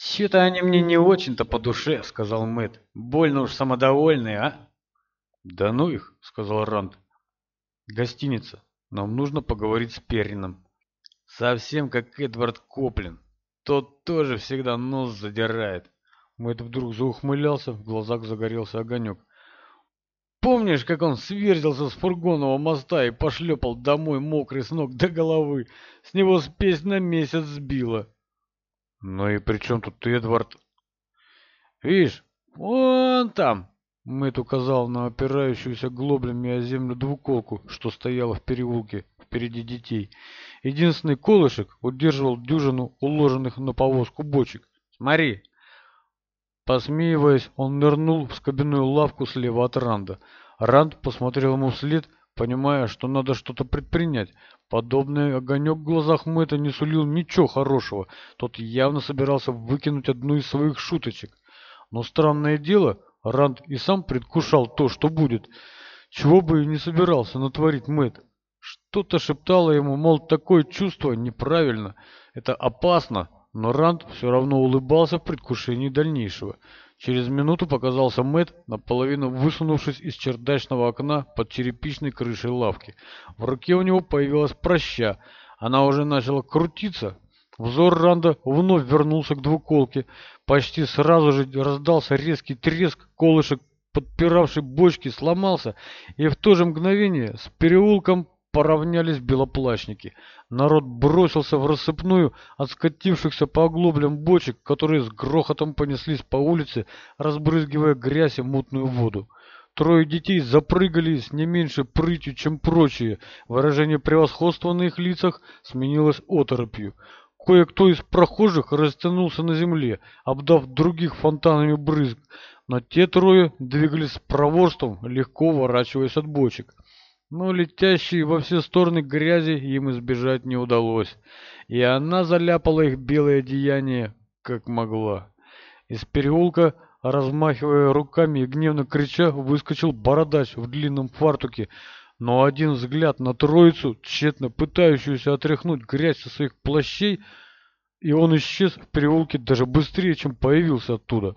«Чё-то они мне не очень-то по душе», — сказал Мэтт. «Больно уж самодовольные, а?» «Да ну их», — сказал Ранд. «Гостиница. Нам нужно поговорить с Перрином». «Совсем как Эдвард Коплин. Тот тоже всегда нос задирает». Мэтт вдруг заухмылялся, в глазах загорелся огонек. «Помнишь, как он сверзился с фургонного моста и пошлепал домой мокрый с ног до головы? С него спесь на месяц сбила». «Ну и при чем тут Эдвард?» «Видишь, вон там!» Мэтт указал на опирающуюся глоблями о землю двуколку, что стояла в переулке впереди детей. Единственный колышек удерживал дюжину уложенных на повозку бочек. «Смотри!» Посмеиваясь, он нырнул в скобяную лавку слева от Ранда. Ранд посмотрел ему вслед понимая, что надо что-то предпринять. Подобный огонек в глазах Мэтта не сулил ничего хорошего. Тот явно собирался выкинуть одну из своих шуточек. Но странное дело, Ранд и сам предвкушал то, что будет. Чего бы и не собирался натворить Мэтт. Что-то шептало ему, мол, такое чувство неправильно, это опасно, но Ранд все равно улыбался в предвкушении дальнейшего. Через минуту показался Мэт, наполовину высунувшись из чердачного окна под черепичной крышей лавки. В руке у него появилась проща. Она уже начала крутиться. Взор Ранда вновь вернулся к двуколке. Почти сразу же раздался резкий треск, колышек, подпиравший бочки, сломался, и в то же мгновение с переулком поравнялись белоплащники. Народ бросился в рассыпную от скатившихся по оглоблям бочек, которые с грохотом понеслись по улице, разбрызгивая грязь и мутную воду. Трое детей запрыгали с не меньше прытью, чем прочие. Выражение превосходства на их лицах сменилось оторопью. Кое-кто из прохожих растянулся на земле, обдав других фонтанами брызг, но те трое двигались с проворством, легко ворачиваясь от бочек но летящей во все стороны грязи им избежать не удалось, и она заляпала их белое одеяние, как могла. Из переулка, размахивая руками и гневно крича, выскочил бородач в длинном фартуке, но один взгляд на троицу, тщетно пытающуюся отряхнуть грязь со своих плащей, и он исчез в переулке даже быстрее, чем появился оттуда.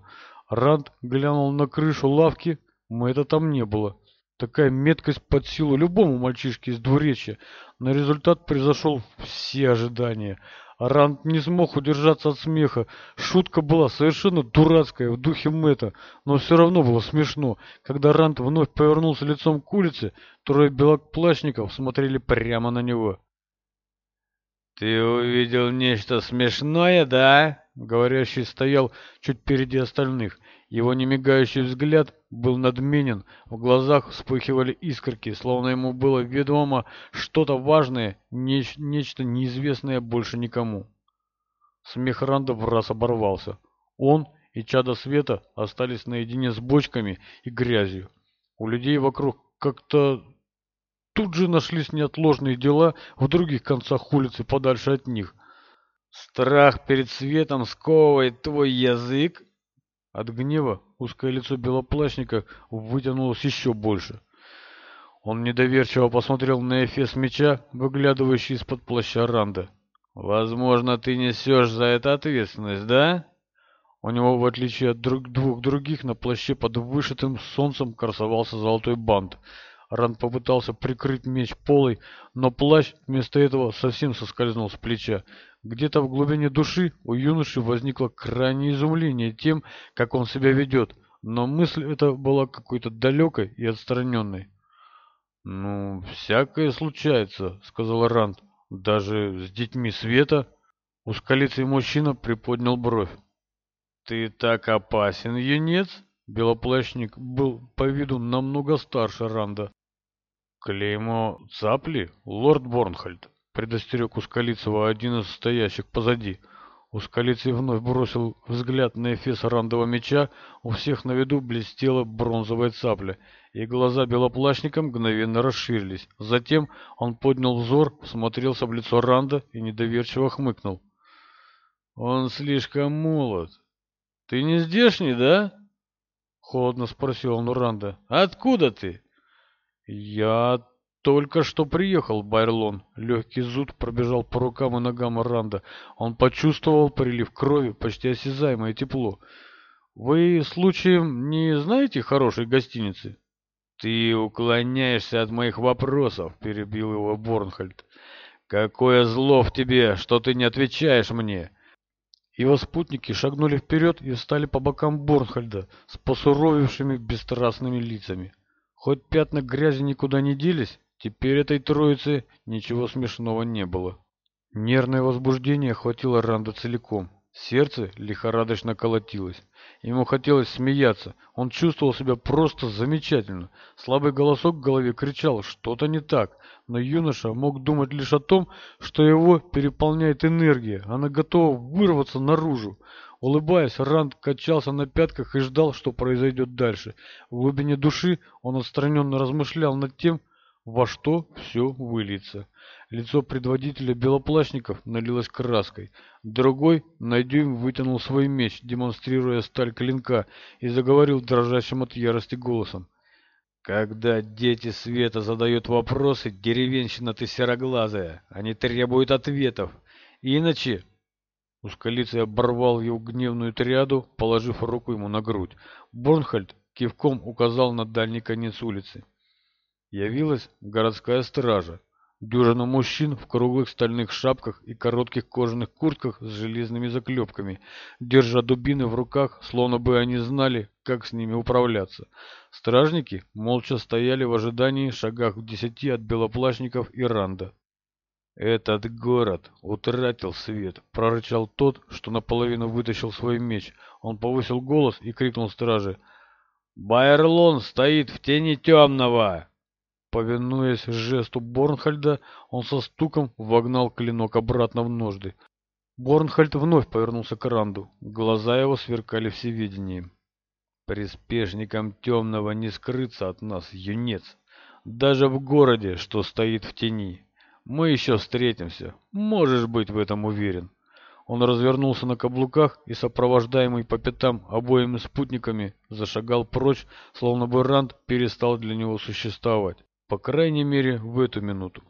Ранд глянул на крышу лавки, мы это там не было. Такая меткость под силу любому мальчишке из двуречья, но результат превзошел все ожидания. Арант не смог удержаться от смеха. Шутка была совершенно дурацкая в духе Мэтта, но все равно было смешно. Когда Рант вновь повернулся лицом к улице, трое белок белоплащников смотрели прямо на него. «Ты увидел нечто смешное, да?» Говорящий стоял чуть впереди остальных. Его немигающий взгляд был надменен, в глазах вспыхивали искорки, словно ему было ведомо что-то важное, неч нечто неизвестное больше никому. Смех Ранда в раз оборвался. Он и чадо света остались наедине с бочками и грязью. У людей вокруг как-то тут же нашлись неотложные дела в других концах улицы подальше от них. Страх перед светом сковывает твой язык? От гнева узкое лицо белоплащника вытянулось еще больше. Он недоверчиво посмотрел на эфес меча, выглядывающий из-под плаща Ранда. «Возможно, ты несешь за это ответственность, да?» У него, в отличие от друг двух других, на плаще под вышитым солнцем красовался золотой бант. Ранд попытался прикрыть меч полой, но плащ вместо этого совсем соскользнул с плеча где-то в глубине души у юноши возникло крайнее изумление тем, как он себя ведет, но мысль эта была какой-то далекой и отстраненной. «Ну, всякое случается», — сказал Ранд, — «даже с детьми Света». Ускалицый мужчина приподнял бровь. «Ты так опасен, юнец!» Белоплащник был по виду намного старше Ранда. «Клеймо цапли, лорд Борнхальд предостерег Ускалицева один из стоящих позади. Ускалицев вновь бросил взгляд на эфес рандового меча, у всех на виду блестела бронзовая цапля, и глаза белоплащника мгновенно расширились. Затем он поднял взор, смотрелся в лицо Ранда и недоверчиво хмыкнул. «Он слишком молод. Ты не здешний, да?» — холодно спросил он у Ранда. «Откуда ты?» «Я только что приехал Байрлон. Легкий зуд пробежал по рукам и ногам Ранда. Он почувствовал прилив крови, почти осязаемое тепло. «Вы, случаем, не знаете хорошей гостиницы?» «Ты уклоняешься от моих вопросов», — перебил его Борнхольд. «Какое зло в тебе, что ты не отвечаешь мне!» Его спутники шагнули вперед и встали по бокам Борнхальда с посуровившими бесстрастными лицами. Хоть пятна грязи никуда не делись, Теперь этой троице ничего смешного не было. Нервное возбуждение охватило Ранда целиком. Сердце лихорадочно колотилось. Ему хотелось смеяться. Он чувствовал себя просто замечательно. Слабый голосок в голове кричал «что-то не так», но юноша мог думать лишь о том, что его переполняет энергия. Она готова вырваться наружу. Улыбаясь, Ранд качался на пятках и ждал, что произойдет дальше. В глубине души он отстраненно размышлял над тем, во что все выльется. Лицо предводителя белоплащников налилось краской. Другой на дюйм вытянул свой меч, демонстрируя сталь клинка, и заговорил дрожащим от ярости голосом. «Когда дети света задают вопросы, деревенщина ты сероглазая, они требуют ответов. Иначе...» Ускалицей оборвал его гневную триаду, положив руку ему на грудь. Борнхальд кивком указал на дальний конец улицы явилась городская стража. Дюжина мужчин в круглых стальных шапках и коротких кожаных куртках с железными заклепками, держа дубины в руках, словно бы они знали, как с ними управляться. Стражники молча стояли в ожидании шагах в десяти от белоплащников и ранда. «Этот город утратил свет», — прорычал тот, что наполовину вытащил свой меч. Он повысил голос и крикнул страже. «Байерлон стоит в тени темного!» Повинуясь жесту Борнхальда, он со стуком вогнал клинок обратно в ножды. Борнхальд вновь повернулся к Ранду. Глаза его сверкали всеведением. «Приспешникам темного не скрыться от нас, юнец. Даже в городе, что стоит в тени. Мы еще встретимся. Можешь быть в этом уверен». Он развернулся на каблуках и, сопровождаемый по пятам обоими спутниками, зашагал прочь, словно бы Ранд перестал для него существовать. По крайней мере, в эту минуту.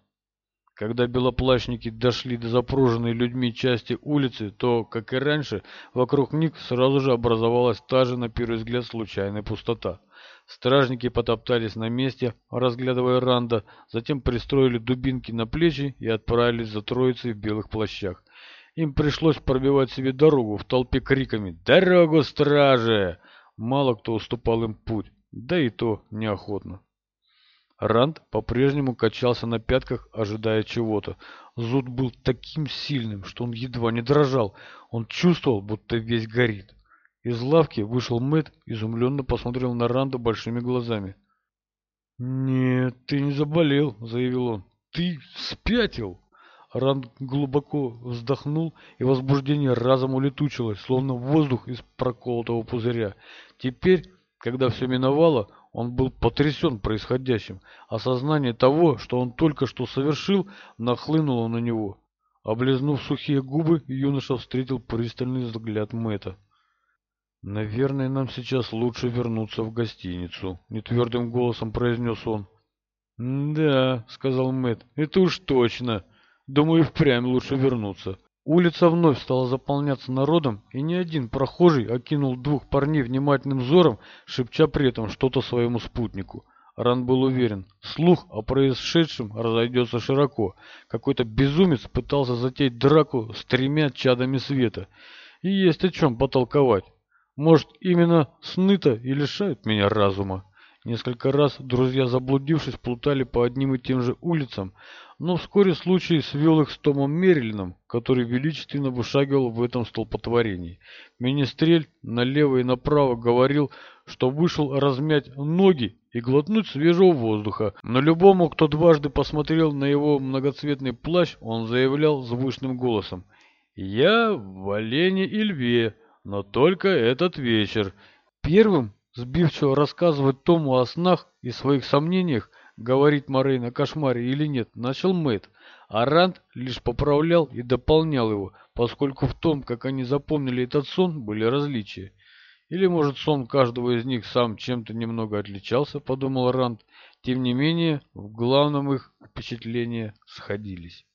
Когда белоплащники дошли до запруженной людьми части улицы, то, как и раньше, вокруг них сразу же образовалась та же, на первый взгляд, случайная пустота. Стражники потоптались на месте, разглядывая Ранда, затем пристроили дубинки на плечи и отправились за троицей в белых плащах. Им пришлось пробивать себе дорогу в толпе криками «Дорогу, стражи!». Мало кто уступал им путь, да и то неохотно. Ранд по-прежнему качался на пятках, ожидая чего-то. Зуд был таким сильным, что он едва не дрожал. Он чувствовал, будто весь горит. Из лавки вышел Мэт, изумленно посмотрел на Ранда большими глазами. «Нет, ты не заболел», — заявил он. «Ты спятил!» Ранд глубоко вздохнул, и возбуждение разом улетучилось, словно воздух из проколотого пузыря. Теперь, когда все миновало, он был потрясен происходящим. Осознание того, что он только что совершил, нахлынуло на него. Облизнув сухие губы, юноша встретил пристальный взгляд Мэтта. «Наверное, нам сейчас лучше вернуться в гостиницу», — нетвердым голосом произнес он. «Да», — сказал Мэтт, — «это уж точно. Думаю, впрямь лучше вернуться. Улица вновь стала заполняться народом, и ни один прохожий окинул двух парней внимательным взором, шепча при этом что-то своему спутнику. Ран был уверен, слух о происшедшем разойдется широко. Какой-то безумец пытался затеять драку с тремя чадами света. И есть о чем потолковать. Может, именно сны-то и лишают меня разума. Несколько раз друзья, заблудившись, плутали по одним и тем же улицам, но вскоре случай свел их с Томом Мерлином, который величественно вышагивал в этом столпотворении. Министрель налево и направо говорил, что вышел размять ноги и глотнуть свежего воздуха, но любому, кто дважды посмотрел на его многоцветный плащ, он заявлял звучным голосом «Я в олене и льве, но только этот вечер». Первым сбивчиво рассказывать Тому о снах и своих сомнениях, говорит Морейн о кошмаре или нет, начал Мэтт, а Ранд лишь поправлял и дополнял его, поскольку в том, как они запомнили этот сон, были различия. Или, может, сон каждого из них сам чем-то немного отличался, подумал Ранд. Тем не менее, в главном их впечатления сходились.